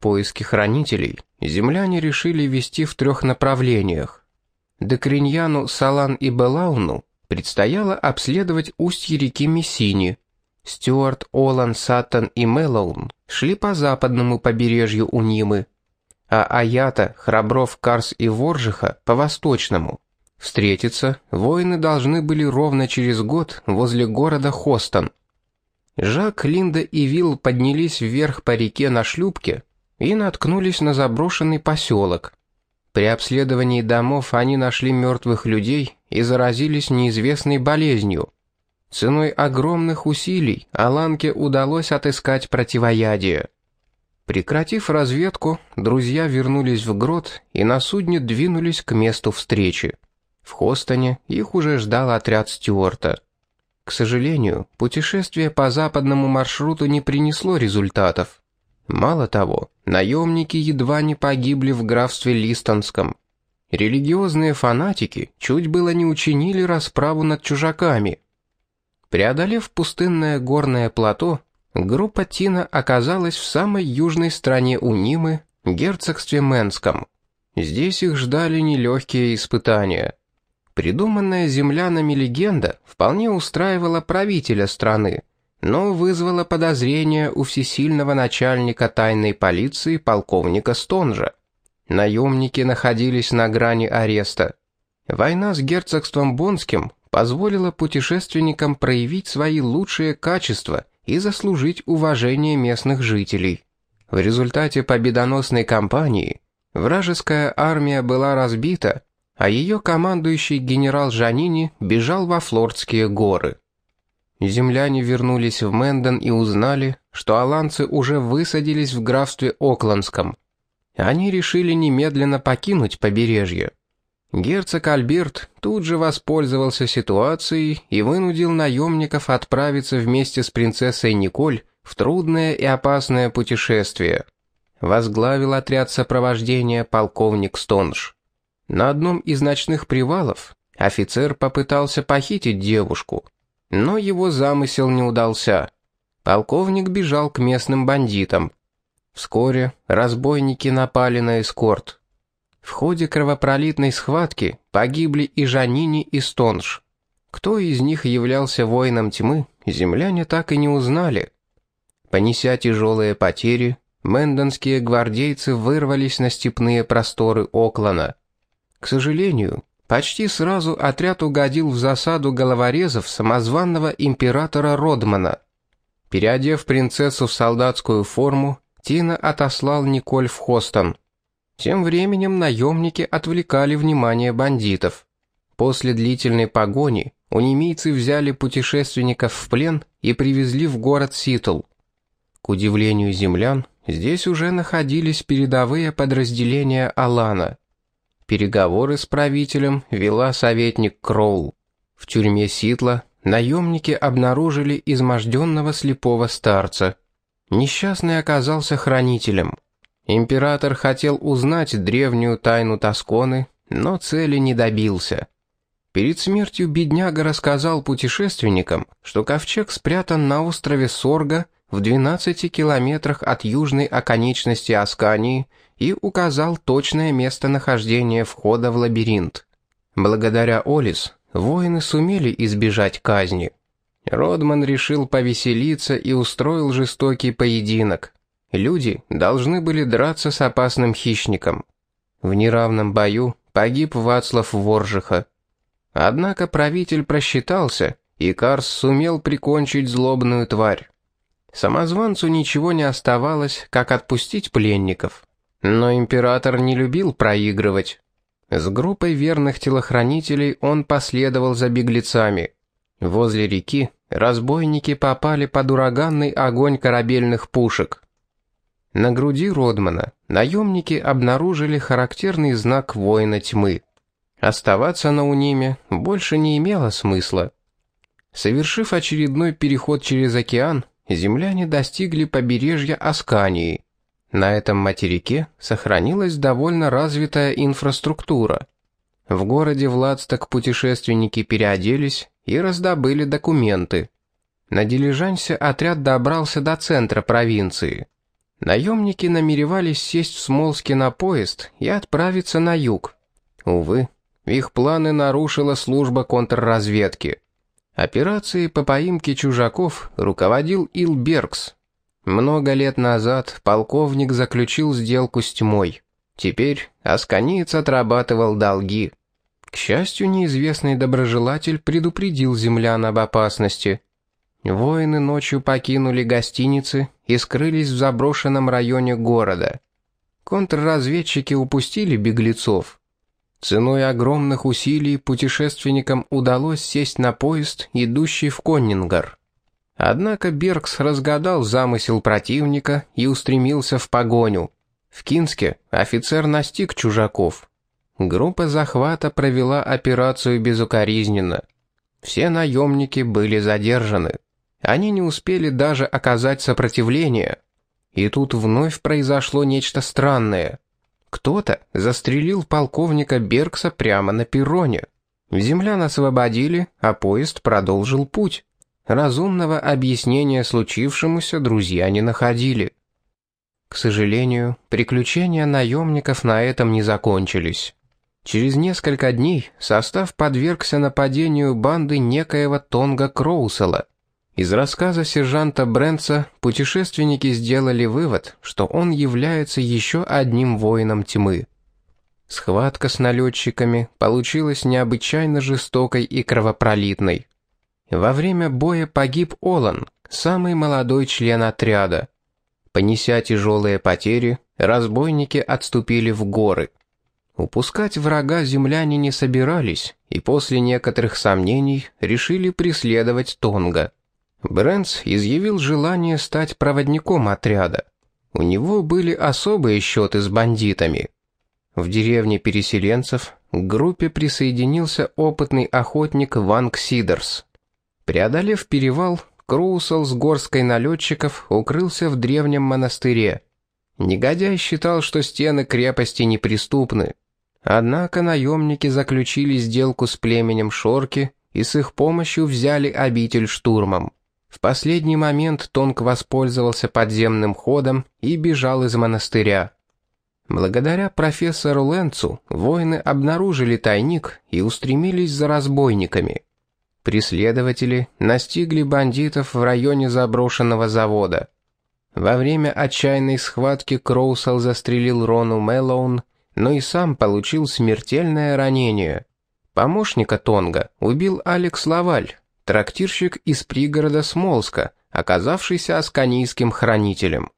Поиски хранителей земляне решили вести в трех направлениях. Декриньяну, Салан и Белауну предстояло обследовать устье реки Мессини. Стюарт, Олан, Саттон и Мэллоун шли по западному побережью Унимы, а Аята, Храбров, Карс и Воржиха по восточному. Встретиться воины должны были ровно через год возле города Хостон. Жак, Линда и Вилл поднялись вверх по реке на шлюпке и наткнулись на заброшенный поселок. При обследовании домов они нашли мертвых людей и заразились неизвестной болезнью. Ценой огромных усилий Аланке удалось отыскать противоядие. Прекратив разведку, друзья вернулись в грот и на судне двинулись к месту встречи. В Хостоне их уже ждал отряд Стюарта. К сожалению, путешествие по западному маршруту не принесло результатов. Мало того, наемники едва не погибли в графстве Листонском. Религиозные фанатики чуть было не учинили расправу над чужаками. Преодолев пустынное горное плато, группа Тина оказалась в самой южной стране Унимы, герцогстве Менском. Здесь их ждали нелегкие испытания. Придуманная землянами легенда вполне устраивала правителя страны, но вызвало подозрения у всесильного начальника тайной полиции полковника Стонжа. Наемники находились на грани ареста. Война с герцогством Бонским позволила путешественникам проявить свои лучшие качества и заслужить уважение местных жителей. В результате победоносной кампании вражеская армия была разбита, а ее командующий генерал Жанини бежал во Флордские горы. Земляне вернулись в Мэндон и узнали, что аланцы уже высадились в графстве Окландском. Они решили немедленно покинуть побережье. Герцог Альберт тут же воспользовался ситуацией и вынудил наемников отправиться вместе с принцессой Николь в трудное и опасное путешествие. Возглавил отряд сопровождения полковник Стонж. На одном из ночных привалов офицер попытался похитить девушку – но его замысел не удался. Полковник бежал к местным бандитам. Вскоре разбойники напали на эскорт. В ходе кровопролитной схватки погибли и Жанини, и Стонж. Кто из них являлся воином тьмы, земляне так и не узнали. Понеся тяжелые потери, мэндонские гвардейцы вырвались на степные просторы Оклана. К сожалению, Почти сразу отряд угодил в засаду головорезов самозванного императора Родмана. Переодев принцессу в солдатскую форму, Тина отослал Николь в Хостон. Тем временем наемники отвлекали внимание бандитов. После длительной погони унимийцы взяли путешественников в плен и привезли в город Ситл. К удивлению землян, здесь уже находились передовые подразделения Алана. Переговоры с правителем вела советник Кроул. В тюрьме Ситла наемники обнаружили изможденного слепого старца. Несчастный оказался хранителем. Император хотел узнать древнюю тайну Тосконы, но цели не добился. Перед смертью бедняга рассказал путешественникам, что ковчег спрятан на острове Сорга в 12 километрах от южной оконечности Аскании и указал точное местонахождение входа в лабиринт. Благодаря Олис воины сумели избежать казни. Родман решил повеселиться и устроил жестокий поединок. Люди должны были драться с опасным хищником. В неравном бою погиб Вацлав Воржиха. Однако правитель просчитался, и Карс сумел прикончить злобную тварь. Самозванцу ничего не оставалось, как отпустить пленников. Но император не любил проигрывать. С группой верных телохранителей он последовал за беглецами. Возле реки разбойники попали под ураганный огонь корабельных пушек. На груди Родмана наемники обнаружили характерный знак воина тьмы. Оставаться на Униме больше не имело смысла. Совершив очередной переход через океан, земляне достигли побережья Аскании – на этом материке сохранилась довольно развитая инфраструктура. В городе Владсток путешественники переоделись и раздобыли документы. На дилижансе отряд добрался до центра провинции. Наемники намеревались сесть в Смолске на поезд и отправиться на юг. Увы, их планы нарушила служба контрразведки. Операцией по поимке чужаков руководил Ил Беркс. Много лет назад полковник заключил сделку с тьмой. Теперь Асканиец отрабатывал долги. К счастью, неизвестный доброжелатель предупредил землян об опасности. Воины ночью покинули гостиницы и скрылись в заброшенном районе города. Контрразведчики упустили беглецов. Ценой огромных усилий путешественникам удалось сесть на поезд, идущий в Коннингар. Однако Бергс разгадал замысел противника и устремился в погоню. В Кинске офицер настиг чужаков. Группа захвата провела операцию безукоризненно. Все наемники были задержаны. Они не успели даже оказать сопротивление. И тут вновь произошло нечто странное. Кто-то застрелил полковника Бергса прямо на перроне. Землян освободили, а поезд продолжил путь. Разумного объяснения случившемуся друзья не находили. К сожалению, приключения наемников на этом не закончились. Через несколько дней состав подвергся нападению банды некоего Тонга Кроусела. Из рассказа сержанта Брэнса путешественники сделали вывод, что он является еще одним воином тьмы. Схватка с налетчиками получилась необычайно жестокой и кровопролитной. Во время боя погиб Олан, самый молодой член отряда. Понеся тяжелые потери, разбойники отступили в горы. Упускать врага земляне не собирались, и после некоторых сомнений решили преследовать Тонга. Брэнс изъявил желание стать проводником отряда. У него были особые счеты с бандитами. В деревне переселенцев к группе присоединился опытный охотник Ванг Сидерс. Преодолев перевал, Кроусел с горской налетчиков укрылся в древнем монастыре. Негодяй считал, что стены крепости неприступны. Однако наемники заключили сделку с племенем Шорки и с их помощью взяли обитель штурмом. В последний момент Тонг воспользовался подземным ходом и бежал из монастыря. Благодаря профессору Ленцу воины обнаружили тайник и устремились за разбойниками. Преследователи настигли бандитов в районе заброшенного завода. Во время отчаянной схватки Кроусел застрелил Рону Мэллоун, но и сам получил смертельное ранение. Помощника Тонга убил Алекс Лаваль, трактирщик из пригорода Смолска, оказавшийся асканийским хранителем.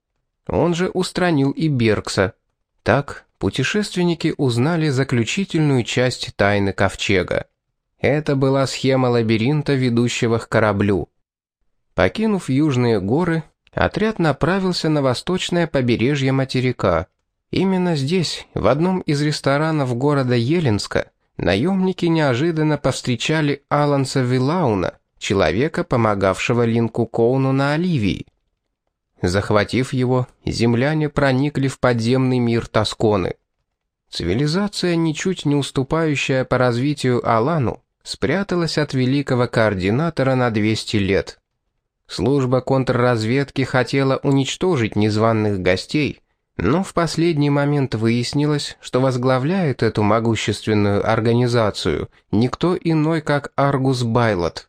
Он же устранил и Беркса. Так, путешественники узнали заключительную часть тайны ковчега. Это была схема лабиринта, ведущего к кораблю. Покинув южные горы, отряд направился на восточное побережье материка. Именно здесь, в одном из ресторанов города Еленска, наемники неожиданно повстречали Аланса Вилауна, человека, помогавшего Линку Коуну на Оливии. Захватив его, земляне проникли в подземный мир Тосконы. Цивилизация, ничуть не уступающая по развитию Алану, спряталась от великого координатора на 200 лет. Служба контрразведки хотела уничтожить незваных гостей, но в последний момент выяснилось, что возглавляет эту могущественную организацию никто иной, как Аргус Байлот.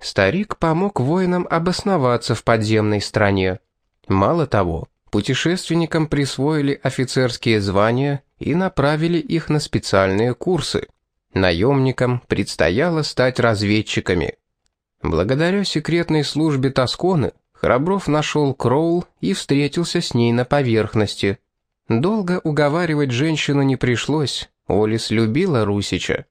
Старик помог воинам обосноваться в подземной стране. Мало того, путешественникам присвоили офицерские звания и направили их на специальные курсы. Наемникам предстояло стать разведчиками. Благодаря секретной службе Тосконы Храбров нашел Кроул и встретился с ней на поверхности. Долго уговаривать женщину не пришлось, Олис любила Русича.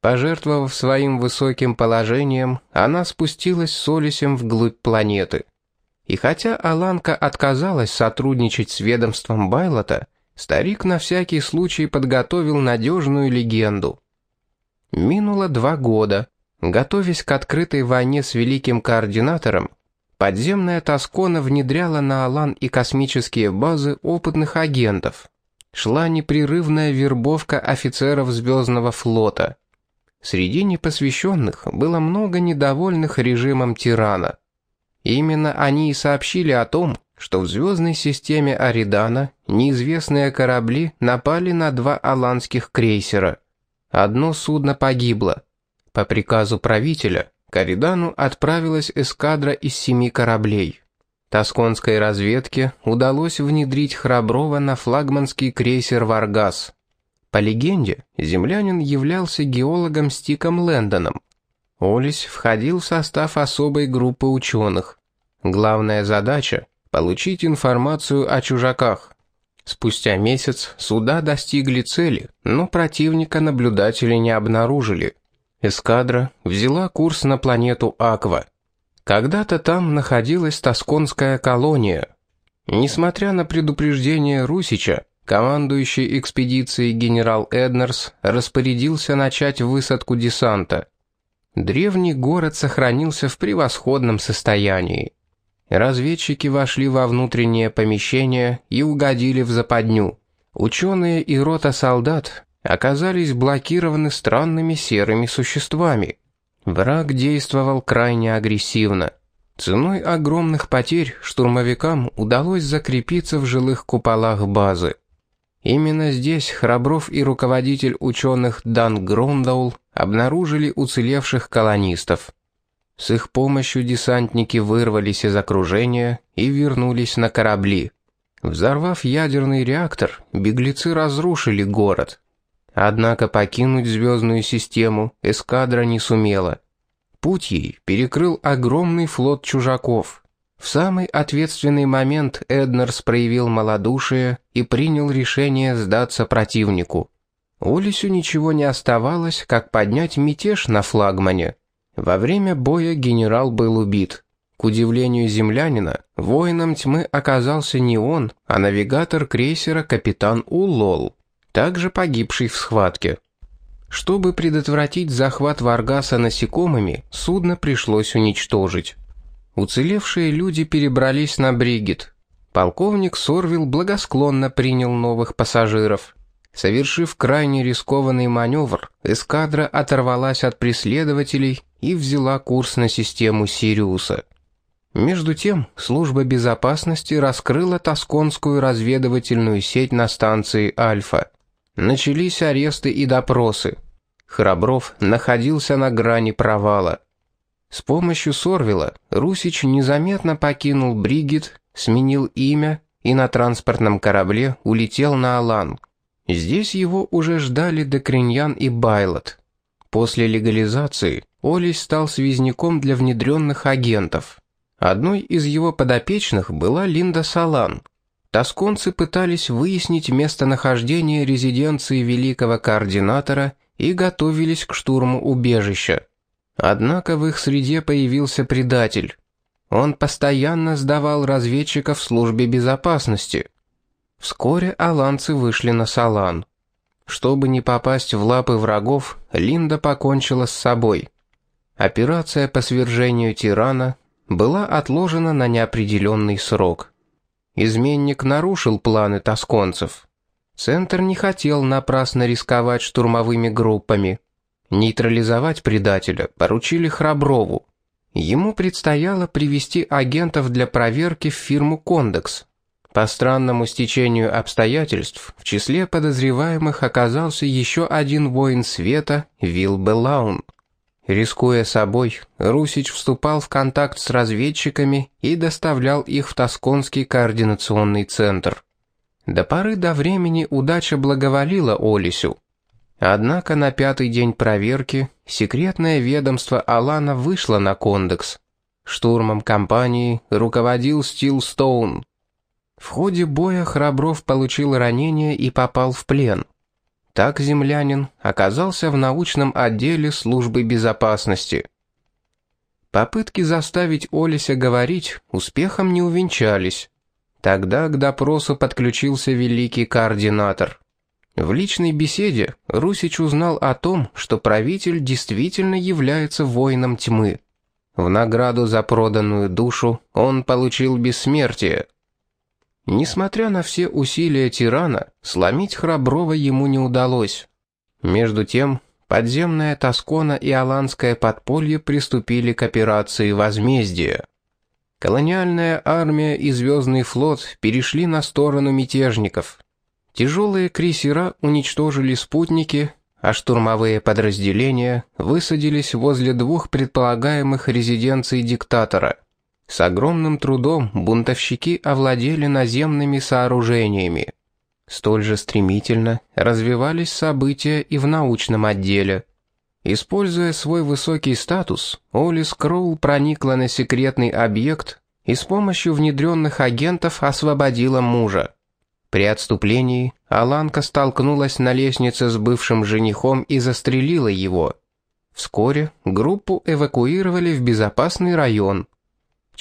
Пожертвовав своим высоким положением, она спустилась с Олисем вглубь планеты. И хотя Аланка отказалась сотрудничать с ведомством Байлота, старик на всякий случай подготовил надежную легенду. Минуло два года. Готовясь к открытой войне с великим координатором, Подземная Тоскона внедряла на Алан и космические базы опытных агентов. Шла непрерывная вербовка офицеров Звездного флота. Среди непосвященных было много недовольных режимом тирана. Именно они и сообщили о том, что в звездной системе Аридана неизвестные корабли напали на два аланских крейсера. Одно судно погибло. По приказу правителя к Аридану отправилась эскадра из семи кораблей. Тосконской разведке удалось внедрить Храброва на флагманский крейсер «Варгас». По легенде, землянин являлся геологом Стиком Лэндоном. Олесь входил в состав особой группы ученых. Главная задача – получить информацию о чужаках. Спустя месяц суда достигли цели, но противника наблюдатели не обнаружили. Эскадра взяла курс на планету Аква – когда-то там находилась Тосконская колония. Несмотря на предупреждение Русича, командующий экспедицией генерал Эднерс распорядился начать высадку десанта. Древний город сохранился в превосходном состоянии. Разведчики вошли во внутреннее помещение и угодили в западню. Ученые и рота солдат оказались блокированы странными серыми существами – Враг действовал крайне агрессивно. Ценой огромных потерь штурмовикам удалось закрепиться в жилых куполах базы. Именно здесь Храбров и руководитель ученых Дан Грондаул обнаружили уцелевших колонистов. С их помощью десантники вырвались из окружения и вернулись на корабли. Взорвав ядерный реактор, беглецы разрушили город. Однако покинуть звездную систему эскадра не сумела. Путь ей перекрыл огромный флот чужаков. В самый ответственный момент Эднерс проявил малодушие и принял решение сдаться противнику. Олисю ничего не оставалось, как поднять мятеж на флагмане. Во время боя генерал был убит. К удивлению землянина, воином тьмы оказался не он, а навигатор крейсера капитан Улол также погибший в схватке. Чтобы предотвратить захват Варгаса насекомыми, судно пришлось уничтожить. Уцелевшие люди перебрались на Бригет. Полковник Сорвил благосклонно принял новых пассажиров. Совершив крайне рискованный маневр, эскадра оторвалась от преследователей и взяла курс на систему Сириуса. Между тем, служба безопасности раскрыла Тосконскую разведывательную сеть на станции Альфа. Начались аресты и допросы. Храбров находился на грани провала. С помощью Сорвила Русич незаметно покинул Бригит, сменил имя и на транспортном корабле улетел на Алан. Здесь его уже ждали Декриньян и Байлот. После легализации Олесь стал связняком для внедренных агентов. Одной из его подопечных была Линда Салан, Тосконцы пытались выяснить местонахождение резиденции великого координатора и готовились к штурму убежища. Однако в их среде появился предатель. Он постоянно сдавал разведчиков службе безопасности. Вскоре аланцы вышли на Салан. Чтобы не попасть в лапы врагов, Линда покончила с собой. Операция по свержению тирана была отложена на неопределенный срок. Изменник нарушил планы тосконцев. Центр не хотел напрасно рисковать штурмовыми группами. Нейтрализовать предателя поручили Храброву. Ему предстояло привести агентов для проверки в фирму «Кондекс». По странному стечению обстоятельств, в числе подозреваемых оказался еще один воин света, Вилл Белаун. Рискуя собой, Русич вступал в контакт с разведчиками и доставлял их в Тосконский координационный центр. До поры до времени удача благоволила Олисю. Однако на пятый день проверки секретное ведомство Алана вышло на Кондекс. Штурмом компании руководил Стил Стоун. В ходе боя Храбров получил ранение и попал в плен. Так землянин оказался в научном отделе службы безопасности. Попытки заставить Олеся говорить успехом не увенчались. Тогда к допросу подключился великий координатор. В личной беседе Русич узнал о том, что правитель действительно является воином тьмы. В награду за проданную душу он получил бессмертие. Несмотря на все усилия тирана, сломить Храброва ему не удалось. Между тем, подземная Тоскона и Аланское подполье приступили к операции возмездия. Колониальная армия и Звездный флот перешли на сторону мятежников. Тяжелые крейсера уничтожили спутники, а штурмовые подразделения высадились возле двух предполагаемых резиденций диктатора. С огромным трудом бунтовщики овладели наземными сооружениями. Столь же стремительно развивались события и в научном отделе. Используя свой высокий статус, Олис Кроул проникла на секретный объект и с помощью внедренных агентов освободила мужа. При отступлении Аланка столкнулась на лестнице с бывшим женихом и застрелила его. Вскоре группу эвакуировали в безопасный район.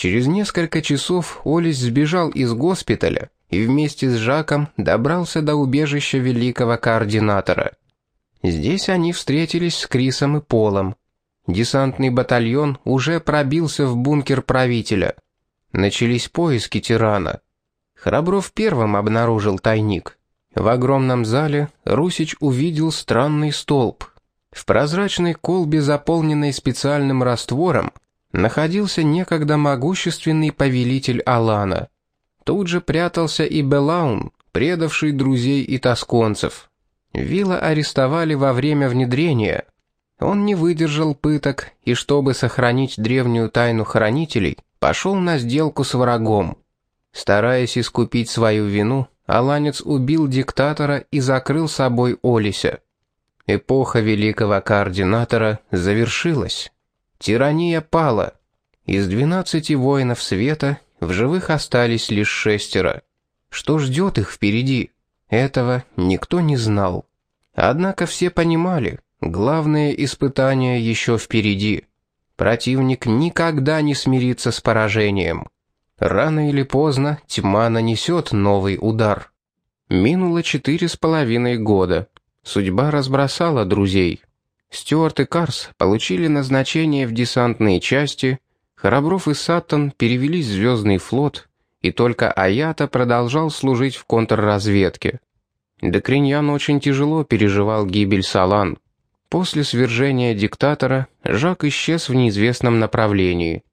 Через несколько часов Олис сбежал из госпиталя и вместе с Жаком добрался до убежища великого координатора. Здесь они встретились с Крисом и Полом. Десантный батальон уже пробился в бункер правителя. Начались поиски тирана. Храбров первым обнаружил тайник. В огромном зале Русич увидел странный столб. В прозрачной колбе, заполненной специальным раствором, находился некогда могущественный повелитель Алана. Тут же прятался и Белаун, предавший друзей и тосконцев. Вилла арестовали во время внедрения. Он не выдержал пыток и, чтобы сохранить древнюю тайну хранителей, пошел на сделку с врагом. Стараясь искупить свою вину, Аланец убил диктатора и закрыл собой Олися. Эпоха великого координатора завершилась. Тирания пала. Из двенадцати воинов света в живых остались лишь шестеро. Что ждет их впереди? Этого никто не знал. Однако все понимали, главное испытание еще впереди. Противник никогда не смирится с поражением. Рано или поздно тьма нанесет новый удар. Минуло четыре с половиной года. Судьба разбросала друзей. Стюарт и Карс получили назначение в десантные части, Храбров и Саттон перевелись в Звездный флот, и только Аята продолжал служить в контрразведке. Декриньян очень тяжело переживал гибель Салан. После свержения диктатора Жак исчез в неизвестном направлении.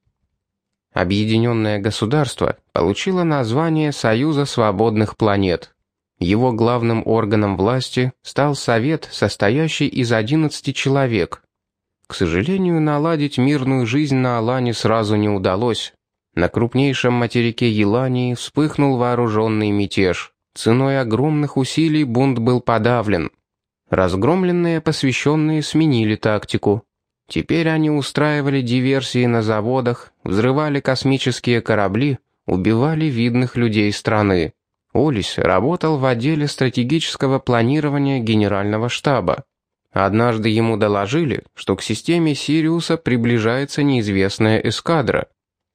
Объединенное государство получило название Союза свободных планет. Его главным органом власти стал Совет, состоящий из 11 человек. К сожалению, наладить мирную жизнь на Алане сразу не удалось. На крупнейшем материке Елании вспыхнул вооруженный мятеж. Ценой огромных усилий бунт был подавлен. Разгромленные посвященные сменили тактику. Теперь они устраивали диверсии на заводах, взрывали космические корабли, убивали видных людей страны. Олис работал в отделе стратегического планирования генерального штаба. Однажды ему доложили, что к системе Сириуса приближается неизвестная эскадра.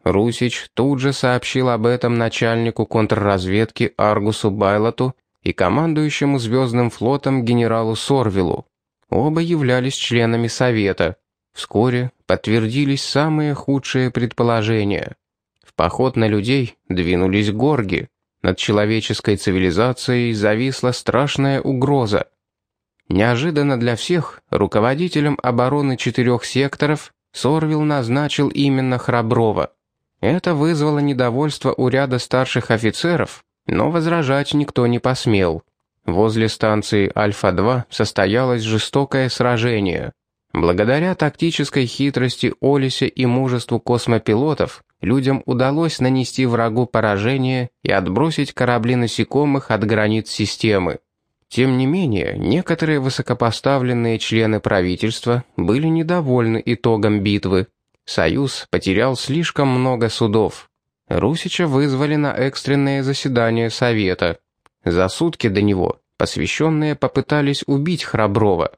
Русич тут же сообщил об этом начальнику контрразведки Аргусу Байлоту и командующему Звездным флотом генералу Сорвилу. Оба являлись членами Совета. Вскоре подтвердились самые худшие предположения. В поход на людей двинулись горги. Над человеческой цивилизацией зависла страшная угроза. Неожиданно для всех руководителем обороны четырех секторов Сорвил назначил именно Храброва. Это вызвало недовольство у ряда старших офицеров, но возражать никто не посмел. Возле станции Альфа-2 состоялось жестокое сражение. Благодаря тактической хитрости Олисе и мужеству космопилотов, людям удалось нанести врагу поражение и отбросить корабли насекомых от границ системы. Тем не менее, некоторые высокопоставленные члены правительства были недовольны итогом битвы. Союз потерял слишком много судов. Русича вызвали на экстренное заседание Совета. За сутки до него посвященные попытались убить Храброва.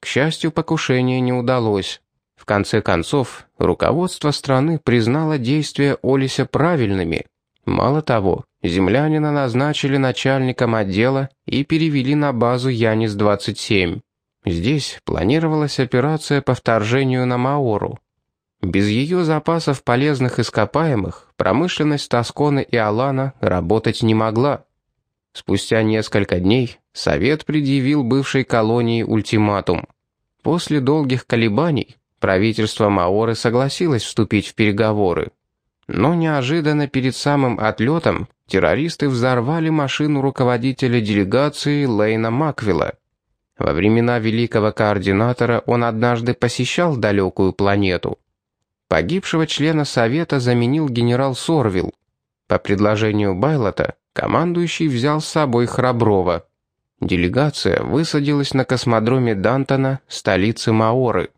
К счастью, покушение не удалось. Конце концов, руководство страны признало действия Олися правильными. Мало того, землянина назначили начальником отдела и перевели на базу Янис-27. Здесь планировалась операция по вторжению на Маору. Без ее запасов полезных ископаемых промышленность Тосконы и Алана работать не могла. Спустя несколько дней Совет предъявил бывшей колонии ультиматум. После долгих колебаний правительство Маоры согласилось вступить в переговоры. Но неожиданно перед самым отлетом террористы взорвали машину руководителя делегации Лейна Маквилла. Во времена великого координатора он однажды посещал далекую планету. Погибшего члена Совета заменил генерал Сорвил. По предложению Байлота командующий взял с собой Храброва. Делегация высадилась на космодроме Дантона, столице Маоры.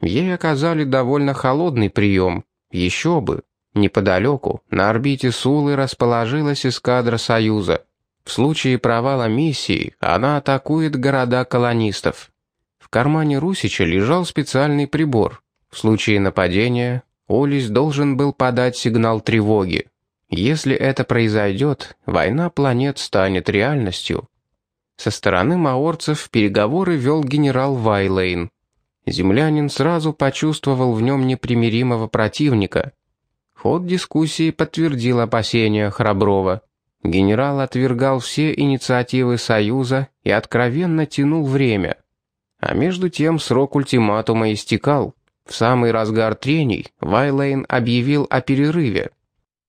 Ей оказали довольно холодный прием. Еще бы. Неподалеку, на орбите Сулы, расположилась эскадра Союза. В случае провала миссии она атакует города колонистов. В кармане Русича лежал специальный прибор. В случае нападения Олис должен был подать сигнал тревоги. Если это произойдет, война планет станет реальностью. Со стороны маорцев переговоры вел генерал Вайлейн. Землянин сразу почувствовал в нем непримиримого противника. Ход дискуссии подтвердил опасения Храброва. Генерал отвергал все инициативы Союза и откровенно тянул время. А между тем срок ультиматума истекал. В самый разгар трений Вайлейн объявил о перерыве.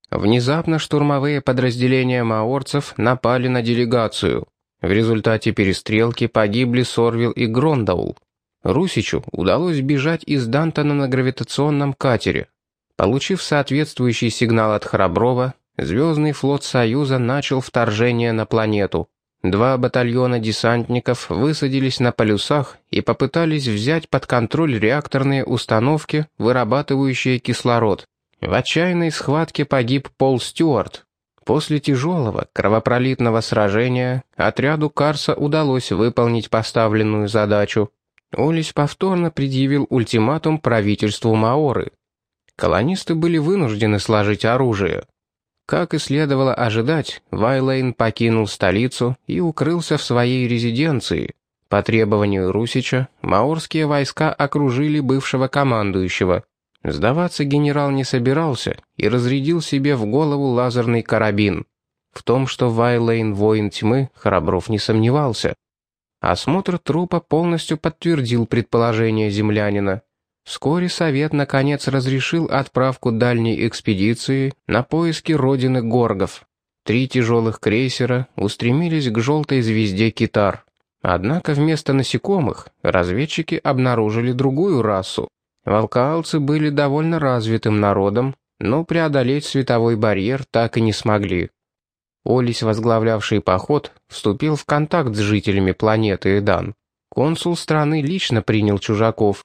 Внезапно штурмовые подразделения маорцев напали на делегацию. В результате перестрелки погибли Сорвил и Грондаул. Русичу удалось бежать из Дантона на гравитационном катере. Получив соответствующий сигнал от Храброва, Звездный флот Союза начал вторжение на планету. Два батальона десантников высадились на полюсах и попытались взять под контроль реакторные установки, вырабатывающие кислород. В отчаянной схватке погиб Пол Стюарт. После тяжелого, кровопролитного сражения отряду Карса удалось выполнить поставленную задачу. Олис повторно предъявил ультиматум правительству Маоры. Колонисты были вынуждены сложить оружие. Как и следовало ожидать, Вайлейн покинул столицу и укрылся в своей резиденции. По требованию Русича, маорские войска окружили бывшего командующего. Сдаваться генерал не собирался и разрядил себе в голову лазерный карабин. В том, что Вайлейн воин тьмы, Храбров не сомневался. Осмотр трупа полностью подтвердил предположение землянина. Вскоре Совет наконец разрешил отправку дальней экспедиции на поиски родины горгов. Три тяжелых крейсера устремились к желтой звезде Китар. Однако вместо насекомых разведчики обнаружили другую расу. Волкаалцы были довольно развитым народом, но преодолеть световой барьер так и не смогли. Олесь, возглавлявший поход, вступил в контакт с жителями планеты Эдан. Консул страны лично принял чужаков,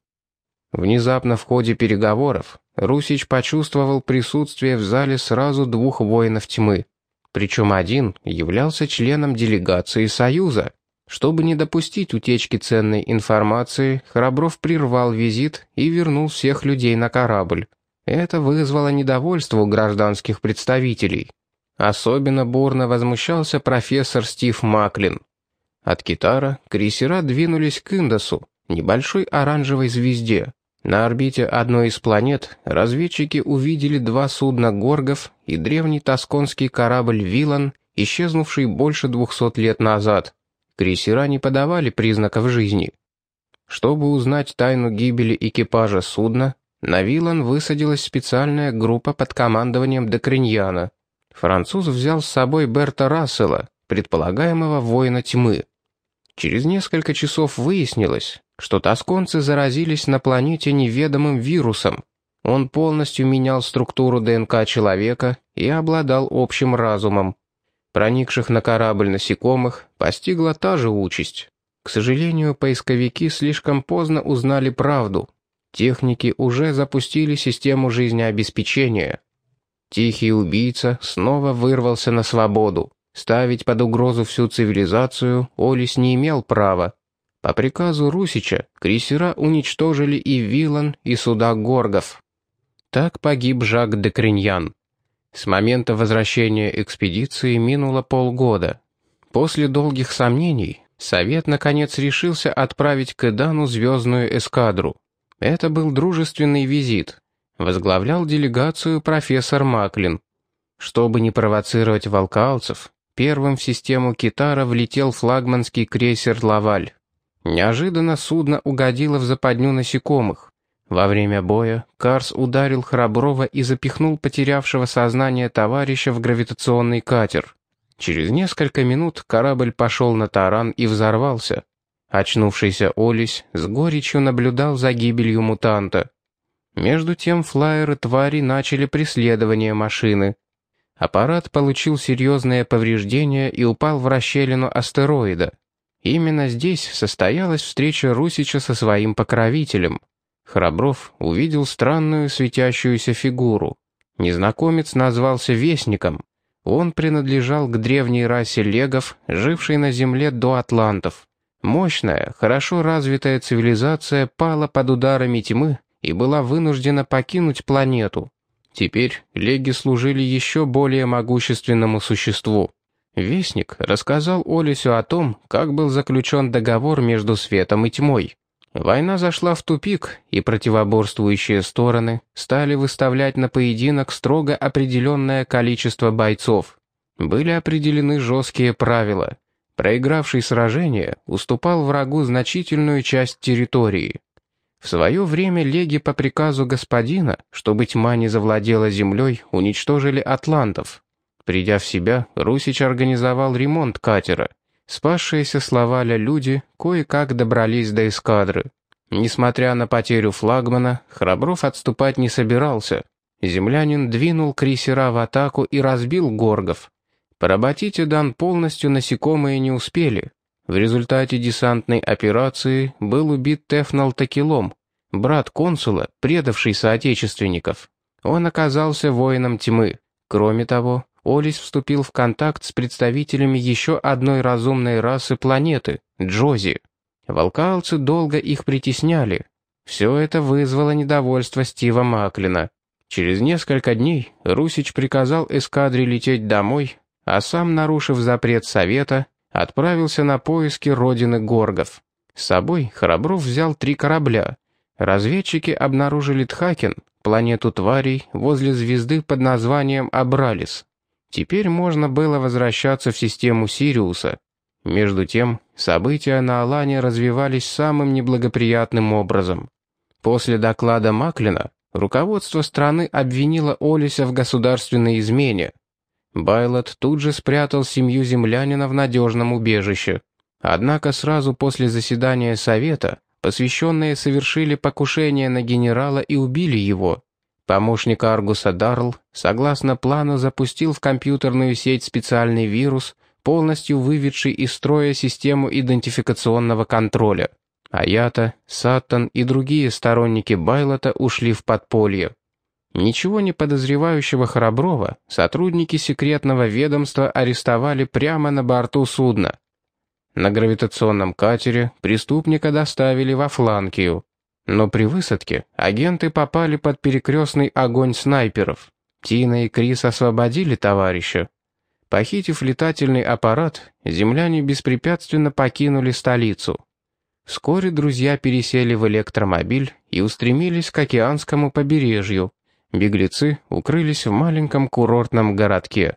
Внезапно в ходе переговоров Русич почувствовал присутствие в зале сразу двух воинов тьмы. Причем один являлся членом делегации Союза. Чтобы не допустить утечки ценной информации, Храбров прервал визит и вернул всех людей на корабль. Это вызвало недовольство у гражданских представителей. Особенно бурно возмущался профессор Стив Маклин. От Китара крейсера двинулись к Индосу, небольшой оранжевой звезде. На орбите одной из планет разведчики увидели два судна «Горгов» и древний тосконский корабль «Вилан», исчезнувший больше двухсот лет назад. Крейсера не подавали признаков жизни. Чтобы узнать тайну гибели экипажа судна, на «Вилан» высадилась специальная группа под командованием Декриньяна. Француз взял с собой Берта Рассела, предполагаемого воина тьмы. Через несколько часов выяснилось, что тосконцы заразились на планете неведомым вирусом. Он полностью менял структуру ДНК человека и обладал общим разумом. Проникших на корабль насекомых постигла та же участь. К сожалению, поисковики слишком поздно узнали правду. Техники уже запустили систему жизнеобеспечения. Тихий убийца снова вырвался на свободу. Ставить под угрозу всю цивилизацию Олис не имел права. По приказу Русича крейсера уничтожили и Вилан, и суда Горгов. Так погиб Жак де Криньян. С момента возвращения экспедиции минуло полгода. После долгих сомнений Совет наконец решился отправить к Эдану звездную эскадру. Это был дружественный визит. Возглавлял делегацию профессор Маклин. Чтобы не провоцировать волкалцев, первым в систему Китара влетел флагманский крейсер «Лаваль». Неожиданно судно угодило в западню насекомых. Во время боя Карс ударил Храброва и запихнул потерявшего сознание товарища в гравитационный катер. Через несколько минут корабль пошел на таран и взорвался. Очнувшийся Олесь с горечью наблюдал за гибелью мутанта. Между тем флайеры твари начали преследование машины. Аппарат получил серьезные повреждения и упал в расщелину астероида. Именно здесь состоялась встреча Русича со своим покровителем. Храбров увидел странную светящуюся фигуру. Незнакомец назвался Вестником. Он принадлежал к древней расе легов, жившей на Земле до атлантов. Мощная, хорошо развитая цивилизация пала под ударами тьмы и была вынуждена покинуть планету. Теперь леги служили еще более могущественному существу. Вестник рассказал Олесю о том, как был заключен договор между светом и тьмой. Война зашла в тупик, и противоборствующие стороны стали выставлять на поединок строго определенное количество бойцов. Были определены жесткие правила. Проигравший сражение уступал врагу значительную часть территории. В свое время леги по приказу господина, чтобы тьма не завладела землей, уничтожили атлантов. Придя в себя, Русич организовал ремонт катера — Спасшиеся словаля люди кое-как добрались до эскадры. Несмотря на потерю флагмана, Храбров отступать не собирался. Землянин двинул крейсера в атаку и разбил горгов. Поработить Идан полностью насекомые не успели. В результате десантной операции был убит Тефнал Такилом, брат консула, предавший соотечественников. Он оказался воином тьмы. Кроме того, Олис вступил в контакт с представителями еще одной разумной расы планеты — Джози. Волкалцы долго их притесняли. Все это вызвало недовольство Стива Маклина. Через несколько дней Русич приказал эскадре лететь домой, а сам, нарушив запрет Совета, отправился на поиски родины горгов. С собой Храбров взял три корабля. Разведчики обнаружили Тхакен, планету тварей, возле звезды под названием Абралис. Теперь можно было возвращаться в систему Сириуса. Между тем, события на Алане развивались самым неблагоприятным образом. После доклада Маклина руководство страны обвинило Олиса в государственной измене. Байлот тут же спрятал семью землянина в надежном убежище. Однако сразу после заседания Совета посвященные совершили покушение на генерала и убили его. Помощник Аргуса Дарл, согласно плану, запустил в компьютерную сеть специальный вирус, полностью выведший из строя систему идентификационного контроля. Аята, Саттон и другие сторонники Байлота ушли в подполье. Ничего не подозревающего Храброва сотрудники секретного ведомства арестовали прямо на борту судна. На гравитационном катере преступника доставили во Фланкию. Но при высадке агенты попали под перекрестный огонь снайперов. Тина и Крис освободили товарища. Похитив летательный аппарат, земляне беспрепятственно покинули столицу. Вскоре друзья пересели в электромобиль и устремились к океанскому побережью. Беглецы укрылись в маленьком курортном городке.